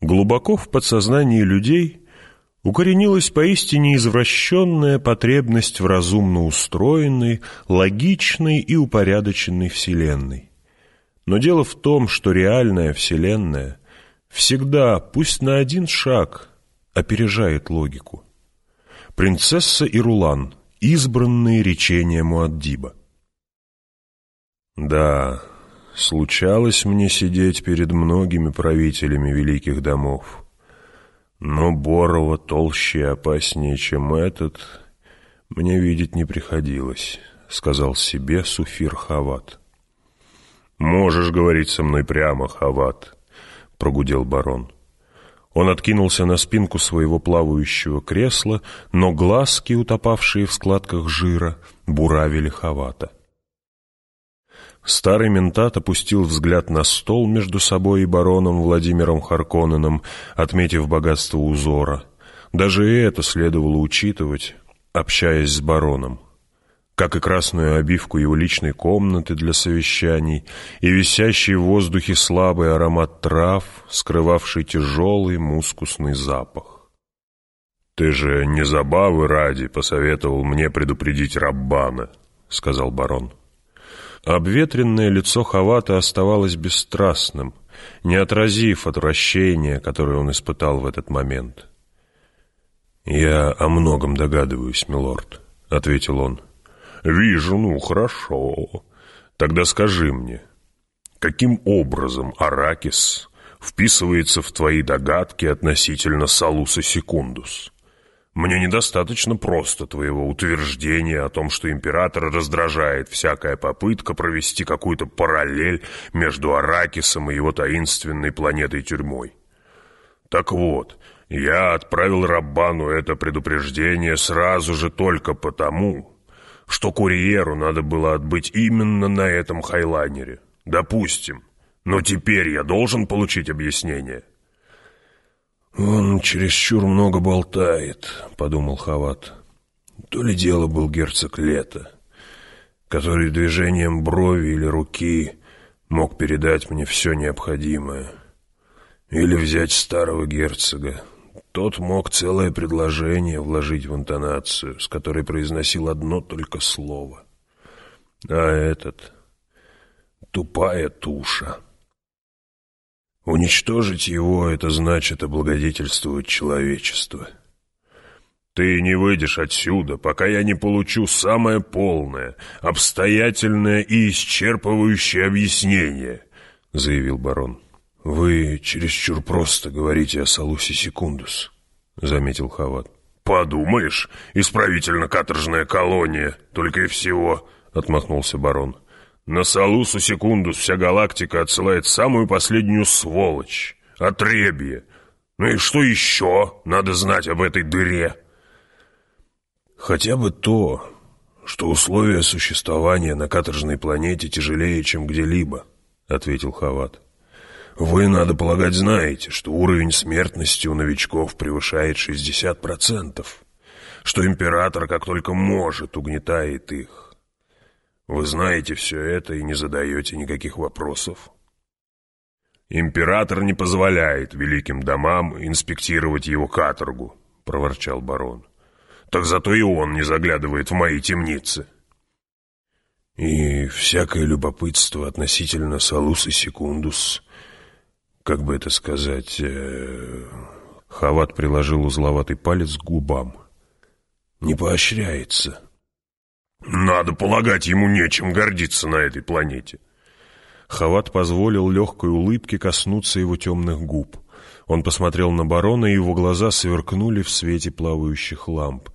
Глубоко в подсознании людей укоренилась поистине извращенная потребность в разумно устроенной, логичной и упорядоченной Вселенной. Но дело в том, что реальная Вселенная всегда, пусть на один шаг, опережает логику. Принцесса и Рулан, избранные речения Муаддиба. Да, случалось мне сидеть перед многими правителями великих домов. Но Борова толще и опаснее, чем этот, мне видеть не приходилось, — сказал себе Суфир Хават. «Можешь говорить со мной прямо, Хават», — прогудел барон. Он откинулся на спинку своего плавающего кресла, но глазки, утопавшие в складках жира, буравили Хавата. Старый ментат опустил взгляд на стол между собой и бароном Владимиром Харконneном, отметив богатство узора. Даже это следовало учитывать, общаясь с бароном. Как и красную обивку его личной комнаты для совещаний, и висящий в воздухе слабый аромат трав, скрывавший тяжелый мускусный запах. «Ты же не забавы ради посоветовал мне предупредить Раббана», — сказал барон. Обветренное лицо Хавата оставалось бесстрастным, не отразив отвращения, которое он испытал в этот момент. «Я о многом догадываюсь, милорд», — ответил он. «Вижу, ну, хорошо. Тогда скажи мне, каким образом Аракис вписывается в твои догадки относительно Салуса Секундус?» Мне недостаточно просто твоего утверждения о том, что император раздражает всякая попытка провести какую-то параллель между Аракисом и его таинственной планетой-тюрьмой. Так вот, я отправил Раббану это предупреждение сразу же только потому, что курьеру надо было отбыть именно на этом хайлайнере. Допустим. Но теперь я должен получить объяснение. «Он чересчур много болтает», — подумал Хават. «То ли дело был герцог Лето, который движением брови или руки мог передать мне все необходимое. Или взять старого герцога. Тот мог целое предложение вложить в интонацию, с которой произносил одно только слово. А этот — тупая туша». Уничтожить его — это значит облагодетельствовать человечество. Ты не выйдешь отсюда, пока я не получу самое полное, обстоятельное и исчерпывающее объяснение, — заявил барон. Вы чересчур просто говорите о Салусе Секундус, — заметил Хават. «Подумаешь, исправительно-каторжная колония, только и всего», — отмахнулся барон. На Салусу Секундус вся галактика отсылает самую последнюю сволочь, отребье. Ну и что еще надо знать об этой дыре? Хотя бы то, что условия существования на каторжной планете тяжелее, чем где-либо, ответил Хават. Вы, надо полагать, знаете, что уровень смертности у новичков превышает 60%, что император как только может угнетает их. Вы знаете все это и не задаете никаких вопросов. Император не позволяет великим домам инспектировать его каторгу, проворчал барон. Так зато и он не заглядывает в мои темницы. И всякое любопытство относительно Салус и Секундус, как бы это сказать... Э... Хават приложил узловатый палец к губам. «Не поощряется. Надо полагать, ему нечем гордиться на этой планете. Хават позволил легкой улыбке коснуться его темных губ. Он посмотрел на барона, и его глаза сверкнули в свете плавающих ламп.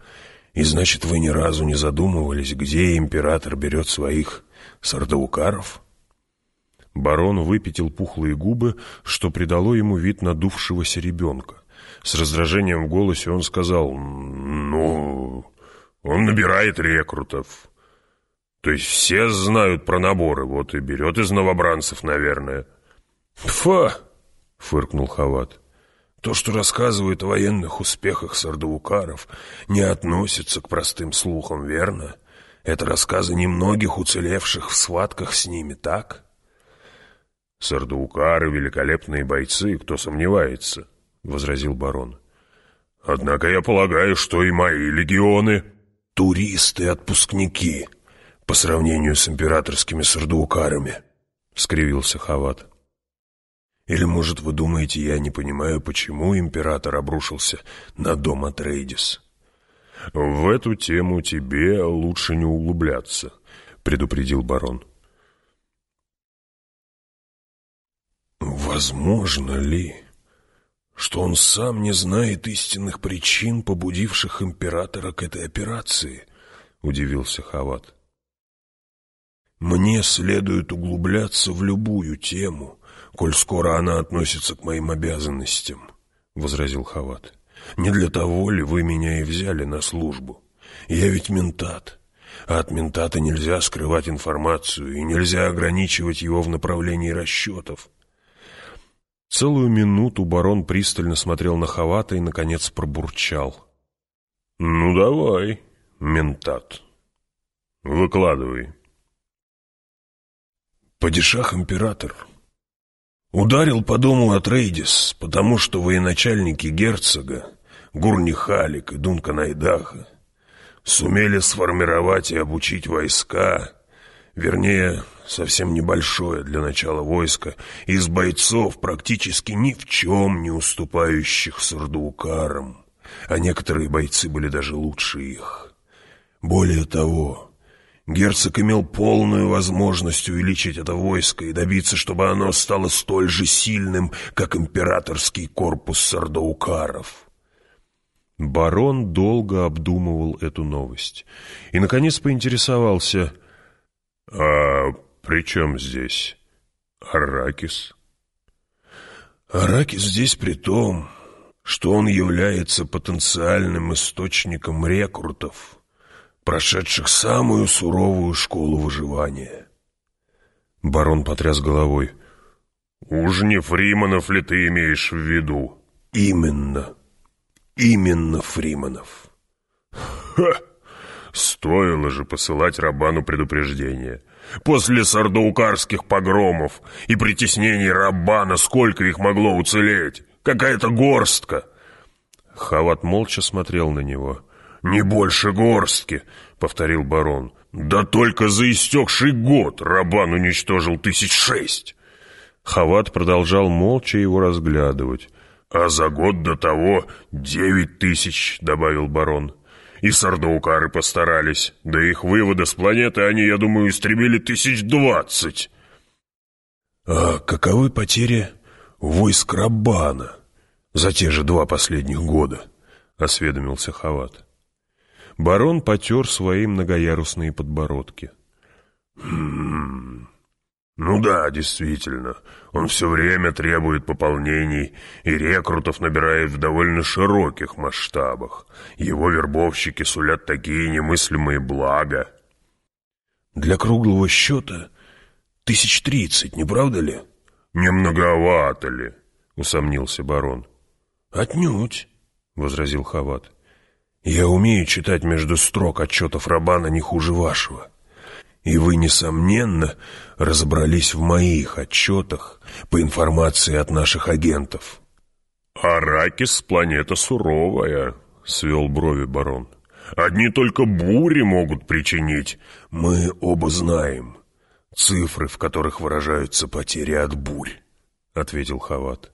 «И значит, вы ни разу не задумывались, где император берет своих сардаукаров?» Барон выпятил пухлые губы, что придало ему вид надувшегося ребенка. С раздражением в голосе он сказал «Ну, он набирает рекрутов. То есть все знают про наборы, вот и берет из новобранцев, наверное. «Фа!» — фыркнул Хават. «То, что рассказывают о военных успехах сардаукаров, не относится к простым слухам, верно? Это рассказы немногих уцелевших в схватках с ними, так?» «Сардаукары — великолепные бойцы, кто сомневается», — возразил барон. «Однако я полагаю, что и мои легионы...» «Туристы-отпускники, по сравнению с императорскими сардуукарами», — скривился Хават. «Или, может, вы думаете, я не понимаю, почему император обрушился на дом Атрейдис?» «В эту тему тебе лучше не углубляться», — предупредил барон. «Возможно ли, что он сам не знает истинных причин, побудивших императора к этой операции?» — удивился Хават. «Мне следует углубляться в любую тему, коль скоро она относится к моим обязанностям», — возразил Хават. Не для того ли вы меня и взяли на службу? Я ведь ментат, а от ментата нельзя скрывать информацию и нельзя ограничивать его в направлении расчетов. Целую минуту барон пристально смотрел на Хавата и, наконец, пробурчал. «Ну давай, ментат, выкладывай». «Падишах император Ударил по дому Атрейдис, потому что военачальники герцога, Гурнихалик и Дунканайдаха, сумели сформировать и обучить войска, вернее, совсем небольшое для начала войско, из бойцов, практически ни в чем не уступающих Сардуукарам, а некоторые бойцы были даже лучше их. Более того, Герцог имел полную возможность увеличить это войско и добиться, чтобы оно стало столь же сильным, как императорский корпус сардаукаров. Барон долго обдумывал эту новость и, наконец, поинтересовался, «А при чем здесь Аракис?» «Аракис здесь при том, что он является потенциальным источником рекрутов» прошедших самую суровую школу выживания. Барон потряс головой. «Уж не Фриманов ли ты имеешь в виду?» «Именно. Именно Фриманов». «Ха! Стоило же посылать Рабану предупреждение. После сардоукарских погромов и притеснений Рабана сколько их могло уцелеть? Какая-то горстка!» Хават молча смотрел на него. «Не больше горстки», — повторил барон. «Да только за истекший год Рабан уничтожил тысяч шесть». Хават продолжал молча его разглядывать. «А за год до того девять тысяч», — добавил барон. «И сардаукары постарались. До их вывода с планеты они, я думаю, истребили тысяч двадцать». «А каковы потери войск Рабана за те же два последних года?» — осведомился Хават. Барон потер свои многоярусные подбородки. «Хм... Ну да, действительно, он все время требует пополнений и рекрутов набирает в довольно широких масштабах. Его вербовщики сулят такие немыслимые блага». «Для круглого счета тысяч тридцать, не правда ли?» «Не многовато ли?» — усомнился барон. «Отнюдь», — возразил Хават. Я умею читать между строк отчетов Рабана не хуже вашего. И вы, несомненно, разобрались в моих отчетах по информации от наших агентов. «Аракис — планета суровая», — свел брови барон. «Одни только бури могут причинить». «Мы оба знаем цифры, в которых выражаются потери от бурь», — ответил Хават.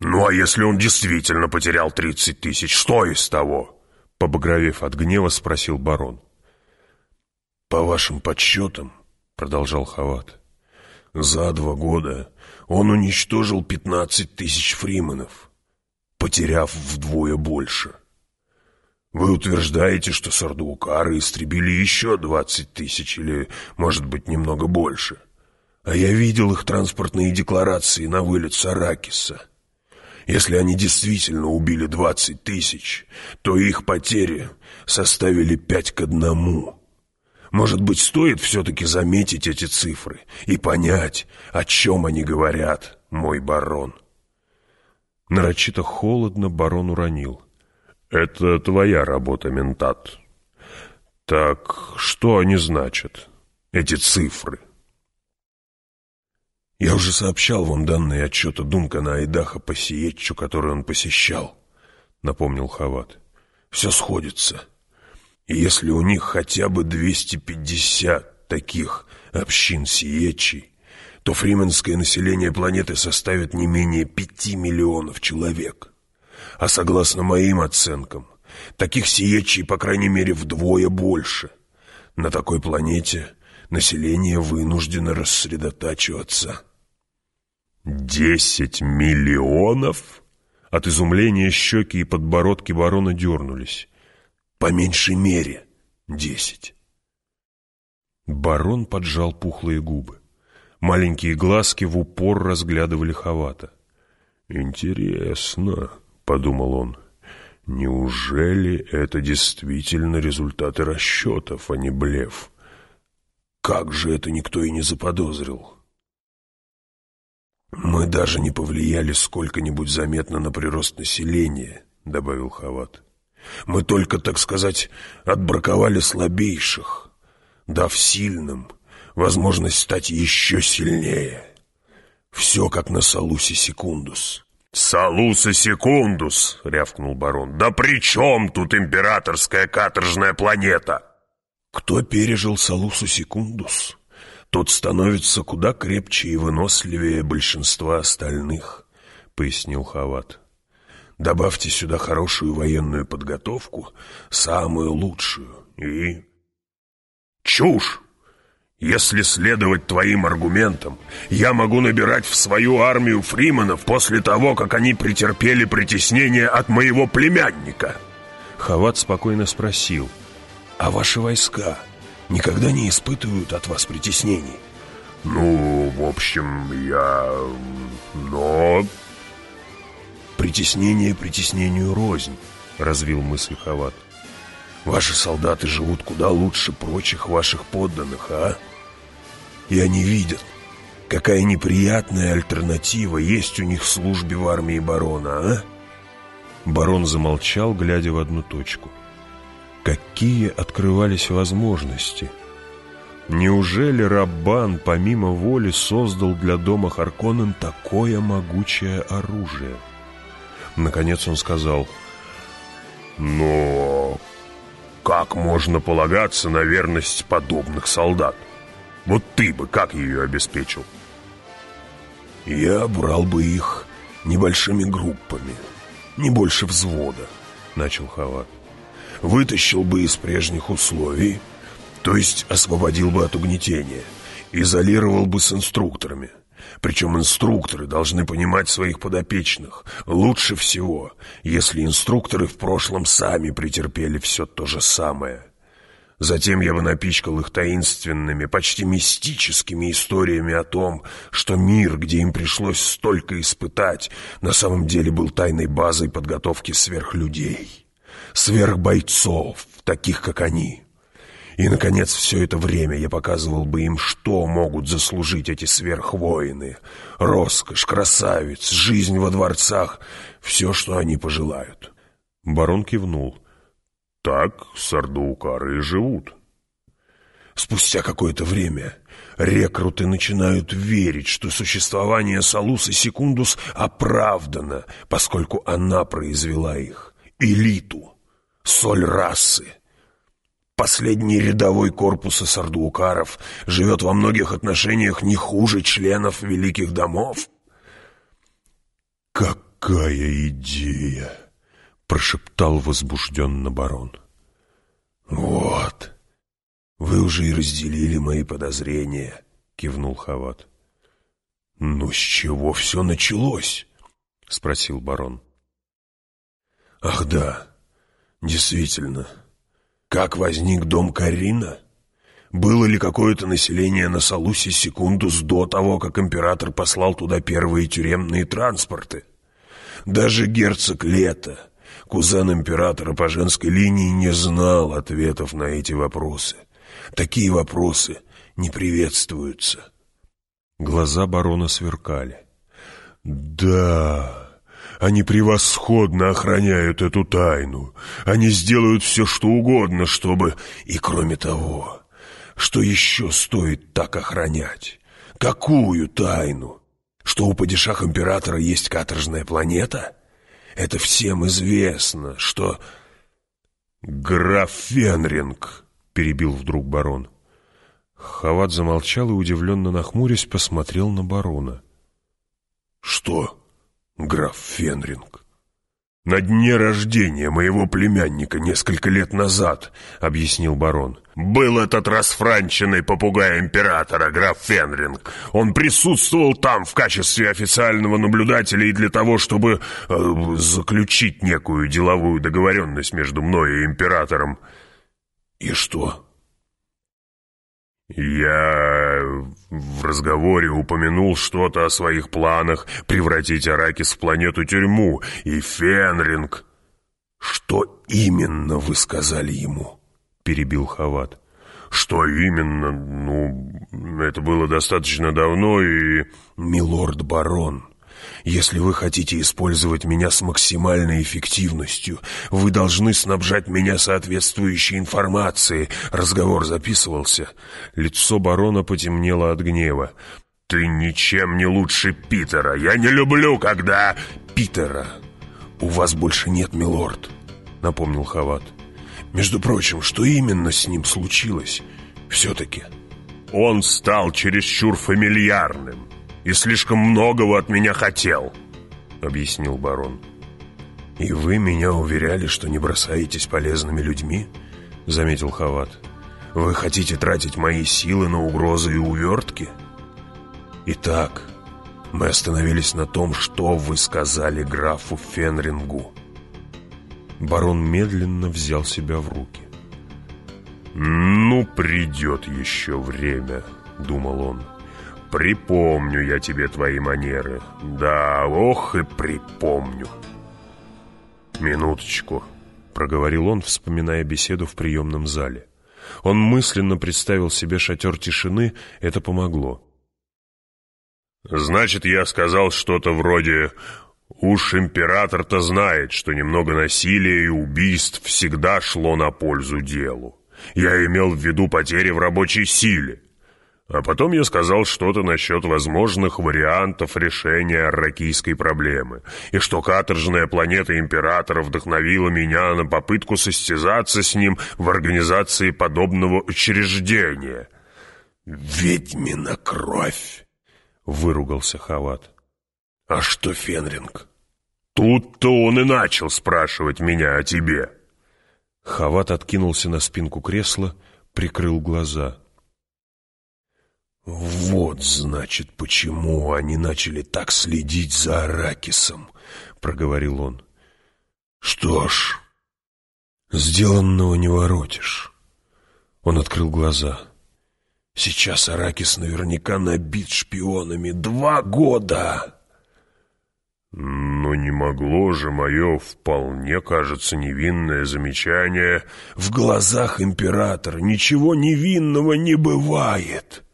«Ну а если он действительно потерял тридцать тысяч, что из того?» Побагровев от гнева, спросил барон. «По вашим подсчетам», — продолжал Хават, — «за два года он уничтожил пятнадцать тысяч фриманов, потеряв вдвое больше. Вы утверждаете, что сардуукары истребили еще двадцать тысяч или, может быть, немного больше. А я видел их транспортные декларации на вылет с Аракиса». Если они действительно убили двадцать тысяч, то их потери составили пять к одному. Может быть, стоит все-таки заметить эти цифры и понять, о чем они говорят, мой барон. Нарочито холодно барон уронил. «Это твоя работа, ментат. Так что они значат, эти цифры?» Я уже сообщал вам данные отчета Дункана Айдаха по Сиетчу, который он посещал, напомнил Хават. Все сходится. Если у них хотя бы 250 таких общин Сиетчей, то фрименское население планеты составит не менее 5 миллионов человек. А согласно моим оценкам, таких Сиетчей, по крайней мере, вдвое больше. На такой планете население вынуждено рассредотачиваться. «Десять миллионов?» От изумления щеки и подбородки барона дернулись. «По меньшей мере десять». Барон поджал пухлые губы. Маленькие глазки в упор разглядывали Хавата. «Интересно», — подумал он, — «неужели это действительно результаты расчетов, а не блеф?» Как же это никто и не заподозрил? «Мы даже не повлияли сколько-нибудь заметно на прирост населения», — добавил Хават. «Мы только, так сказать, отбраковали слабейших, дав сильным возможность стать еще сильнее. Все как на Салусе Секундус». «Салуса Секундус!» — рявкнул барон. «Да при чем тут императорская каторжная планета?» «Кто пережил Салусу Секундус?» тот становится куда крепче и выносливее большинства остальных», — пояснил Хават. «Добавьте сюда хорошую военную подготовку, самую лучшую, и...» «Чушь! Если следовать твоим аргументам, я могу набирать в свою армию фриманов после того, как они претерпели притеснение от моего племянника». Хават спокойно спросил, «А ваши войска?» никогда не испытывают от вас притеснений. Ну, в общем, я... но... Притеснение притеснению рознь, развил мысль Хават. Ваши солдаты живут куда лучше прочих ваших подданных, а? И они видят, какая неприятная альтернатива есть у них в службе в армии барона, а? Барон замолчал, глядя в одну точку. — Какие открывались возможности! Неужели Раббан помимо воли создал для дома Харконнен такое могучее оружие? Наконец он сказал, «Но как можно полагаться на верность подобных солдат? Вот ты бы как ее обеспечил?» «Я брал бы их небольшими группами, не больше взвода», — начал Хават вытащил бы из прежних условий, то есть освободил бы от угнетения, изолировал бы с инструкторами. Причем инструкторы должны понимать своих подопечных лучше всего, если инструкторы в прошлом сами претерпели все то же самое. Затем я бы напичкал их таинственными, почти мистическими историями о том, что мир, где им пришлось столько испытать, на самом деле был тайной базой подготовки сверхлюдей сверхбойцов, таких как они. И, наконец, все это время я показывал бы им, что могут заслужить эти сверхвоины. Роскошь, красавиц, жизнь во дворцах, все, что они пожелают. Барон кивнул. Так сардуукары и живут. Спустя какое-то время рекруты начинают верить, что существование Салуса Секундус оправдано, поскольку она произвела их, элиту соль расы. Последний рядовой корпус сардуукаров живет во многих отношениях не хуже членов великих домов. «Какая идея!» — прошептал возбужденно барон. «Вот, вы уже и разделили мои подозрения», — кивнул Хават. «Но с чего все началось?» — спросил барон. «Ах да, Действительно. Как возник дом Карина? Было ли какое-то население на Салусе секундус до того, как император послал туда первые тюремные транспорты? Даже герцог Лето, кузен императора по женской линии, не знал ответов на эти вопросы. Такие вопросы не приветствуются. Глаза барона сверкали. «Да...» Они превосходно охраняют эту тайну. Они сделают все, что угодно, чтобы... И кроме того, что еще стоит так охранять? Какую тайну? Что у падишах императора есть каторжная планета? Это всем известно, что... «Граф Фенринг!» — перебил вдруг барон. Хават замолчал и, удивленно нахмурясь, посмотрел на барона. «Что, граф Фенринг?» «На дне рождения моего племянника несколько лет назад», — объяснил барон. «Был этот расфранченный попугай императора, граф Фенринг. Он присутствовал там в качестве официального наблюдателя и для того, чтобы э, заключить некую деловую договоренность между мной и императором». «И что?» «Я в разговоре упомянул что-то о своих планах превратить Аракис в планету-тюрьму, и Фенринг...» «Что именно вы сказали ему?» — перебил Хават. «Что именно? Ну, это было достаточно давно и...» «Милорд-барон, если вы хотите использовать меня с максимальной эффективностью, вы должны снабжать меня соответствующей информацией. Разговор записывался. Лицо барона потемнело от гнева. «Ты ничем не лучше Питера. Я не люблю, когда...» «Питера у вас больше нет, милорд», — напомнил Хават. «Между прочим, что именно с ним случилось? Все-таки...» «Он стал чересчур фамильярным и слишком многого от меня хотел», — объяснил барон. «И вы меня уверяли, что не бросаетесь полезными людьми?» — заметил Хават. «Вы хотите тратить мои силы на угрозы и увертки?» «Итак, мы остановились на том, что вы сказали графу Фенрингу». Барон медленно взял себя в руки. «Ну, придет еще время», — думал он. Припомню я тебе твои манеры. Да, ох и припомню. Минуточку, проговорил он, вспоминая беседу в приемном зале. Он мысленно представил себе шатер тишины, это помогло. «Значит, я сказал что-то вроде «Уж император-то знает, что немного насилия и убийств всегда шло на пользу делу. Я имел в виду потери в рабочей силе. А потом я сказал что-то насчет возможных вариантов решения арракийской проблемы, и что каторжная планета Императора вдохновила меня на попытку состязаться с ним в организации подобного учреждения. «Ведьмина кровь!» — выругался Хават. «А что Фенринг?» «Тут-то он и начал спрашивать меня о тебе». Хават откинулся на спинку кресла, прикрыл глаза — «Вот, значит, почему они начали так следить за Аракисом», — проговорил он. «Что ж, сделанного не воротишь». Он открыл глаза. «Сейчас Аракис наверняка набит шпионами. Два года!» «Но не могло же мое вполне, кажется, невинное замечание...» «В глазах императора ничего невинного не бывает!»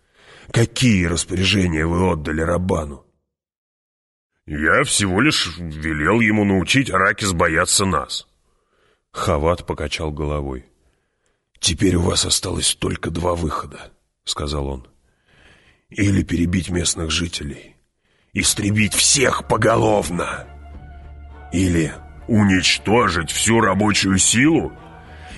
Какие распоряжения вы отдали Рабану? Я всего лишь велел ему научить Аракис бояться нас. Хават покачал головой. «Теперь у вас осталось только два выхода», — сказал он. «Или перебить местных жителей, истребить всех поголовно, или уничтожить всю рабочую силу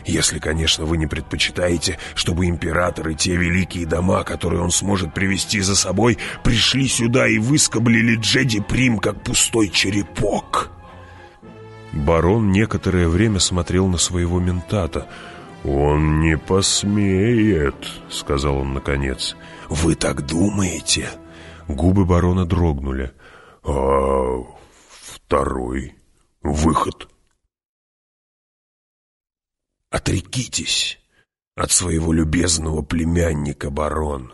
если, конечно, вы не предпочитаете, чтобы император и те великие дома, которые он сможет привести за собой, пришли сюда и выскоблили Джеди Прим, как пустой черепок. Барон некоторое время смотрел на своего ментата. «Он не посмеет», — сказал он наконец. «Вы так думаете?» Губы барона дрогнули. «А второй выход?» Отрекитесь от своего любезного племянника, барон,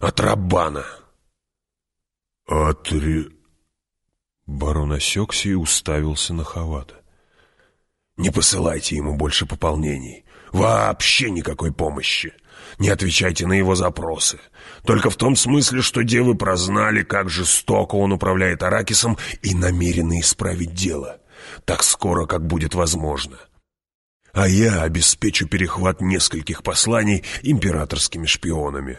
от Раббана. Отре... Барон осекся и уставился на Хавата. Не посылайте ему больше пополнений. Вообще никакой помощи. Не отвечайте на его запросы. Только в том смысле, что девы прознали, как жестоко он управляет Аракисом и намерены исправить дело. Так скоро, как будет возможно а я обеспечу перехват нескольких посланий императорскими шпионами.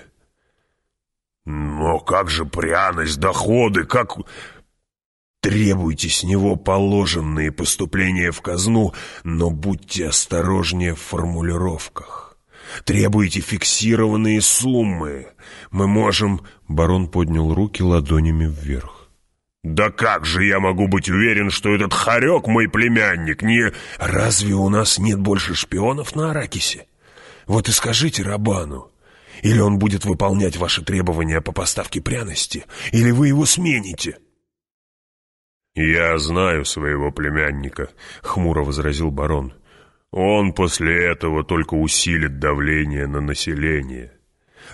Но как же пряность, доходы, как... Требуйте с него положенные поступления в казну, но будьте осторожнее в формулировках. Требуйте фиксированные суммы. Мы можем...» Барон поднял руки ладонями вверх. «Да как же я могу быть уверен, что этот хорек мой племянник не...» «Разве у нас нет больше шпионов на Аракисе? Вот и скажите Рабану. Или он будет выполнять ваши требования по поставке пряности, или вы его смените». «Я знаю своего племянника», — хмуро возразил барон. «Он после этого только усилит давление на население».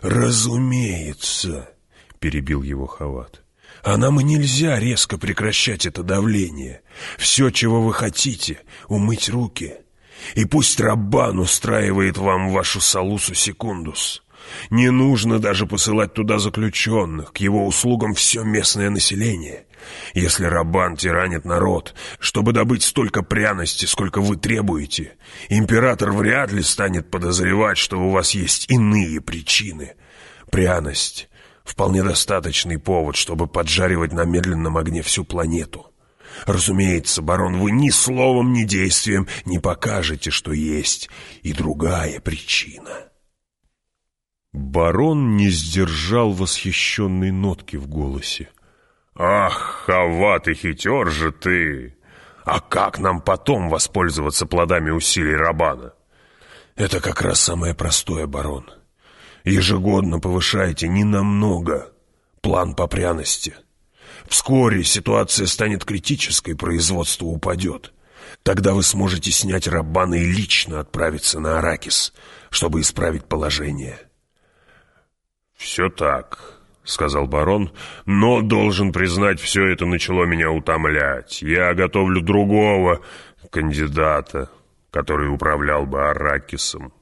«Разумеется», — перебил его Хават. «А нам и нельзя резко прекращать это давление. Все, чего вы хотите, умыть руки. И пусть Раббан устраивает вам вашу салусу секундус. Не нужно даже посылать туда заключенных, к его услугам все местное население. Если Рабан тиранит народ, чтобы добыть столько пряности, сколько вы требуете, император вряд ли станет подозревать, что у вас есть иные причины. Пряность — вполне достаточный повод, чтобы поджаривать на медленном огне всю планету. Разумеется, барон, вы ни словом, ни действием не покажете, что есть и другая причина. Барон не сдержал восхищенной нотки в голосе. «Ах, хават и хитер же ты! А как нам потом воспользоваться плодами усилий Рабана?» «Это как раз самое простое, барон. Ежегодно повышайте ненамного план по пряности. Вскоре ситуация станет критической, производство упадет. Тогда вы сможете снять Рабана и лично отправиться на Аракис, чтобы исправить положение». «Все так», — сказал барон, — «но, должен признать, все это начало меня утомлять. Я готовлю другого кандидата, который управлял бы Аракисом».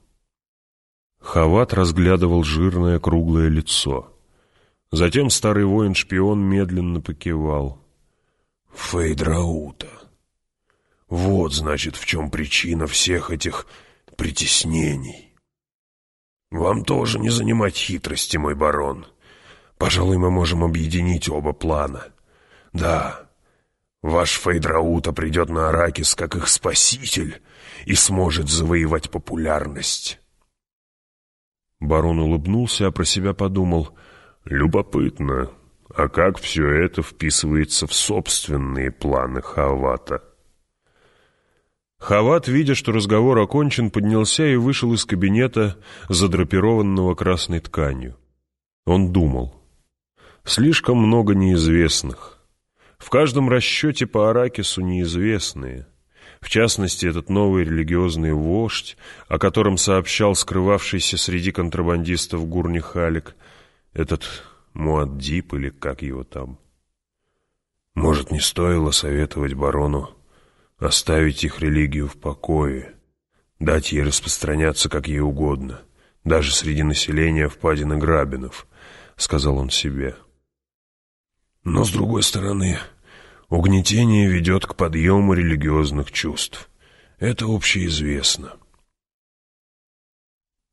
Хават разглядывал жирное круглое лицо. Затем старый воин-шпион медленно покивал. «Фейдраута. Вот, значит, в чем причина всех этих притеснений». «Вам тоже не занимать хитрости, мой барон. Пожалуй, мы можем объединить оба плана. Да, ваш Фейдраута придет на Аракис как их спаситель и сможет завоевать популярность». Барон улыбнулся, а про себя подумал, «Любопытно, а как все это вписывается в собственные планы Хавата?» Хават, видя, что разговор окончен, поднялся и вышел из кабинета, задрапированного красной тканью. Он думал. Слишком много неизвестных. В каждом расчете по Аракису неизвестные. В частности, этот новый религиозный вождь, о котором сообщал скрывавшийся среди контрабандистов Гурни Халик, этот Муаддип или как его там. Может, не стоило советовать барону оставить их религию в покое, дать ей распространяться как ей угодно, даже среди населения впадины Грабинов, — сказал он себе. Но, с другой стороны, угнетение ведет к подъему религиозных чувств. Это общеизвестно.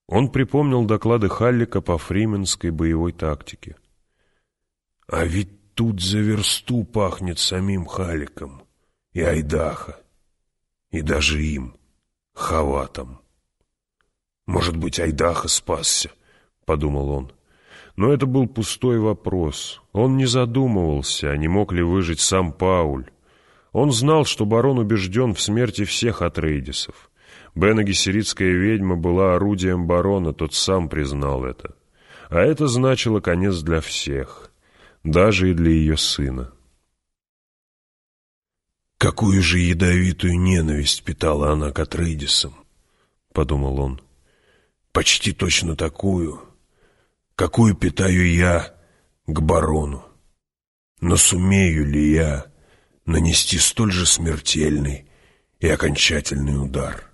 Он припомнил доклады Халлика по фрименской боевой тактике. А ведь тут за версту пахнет самим Халиком и Айдаха, и даже им, Хаватом. «Может быть, Айдаха спасся», — подумал он. Но это был пустой вопрос. Он не задумывался, не мог ли выжить сам Пауль. Он знал, что барон убежден в смерти всех Атрейдисов. Бена Гессеритская ведьма была орудием барона, тот сам признал это. А это значило конец для всех, даже и для ее сына. Какую же ядовитую ненависть питала она к Атрейдисам, — подумал он. Почти точно такую, какую питаю я к барону. Но сумею ли я нанести столь же смертельный и окончательный удар?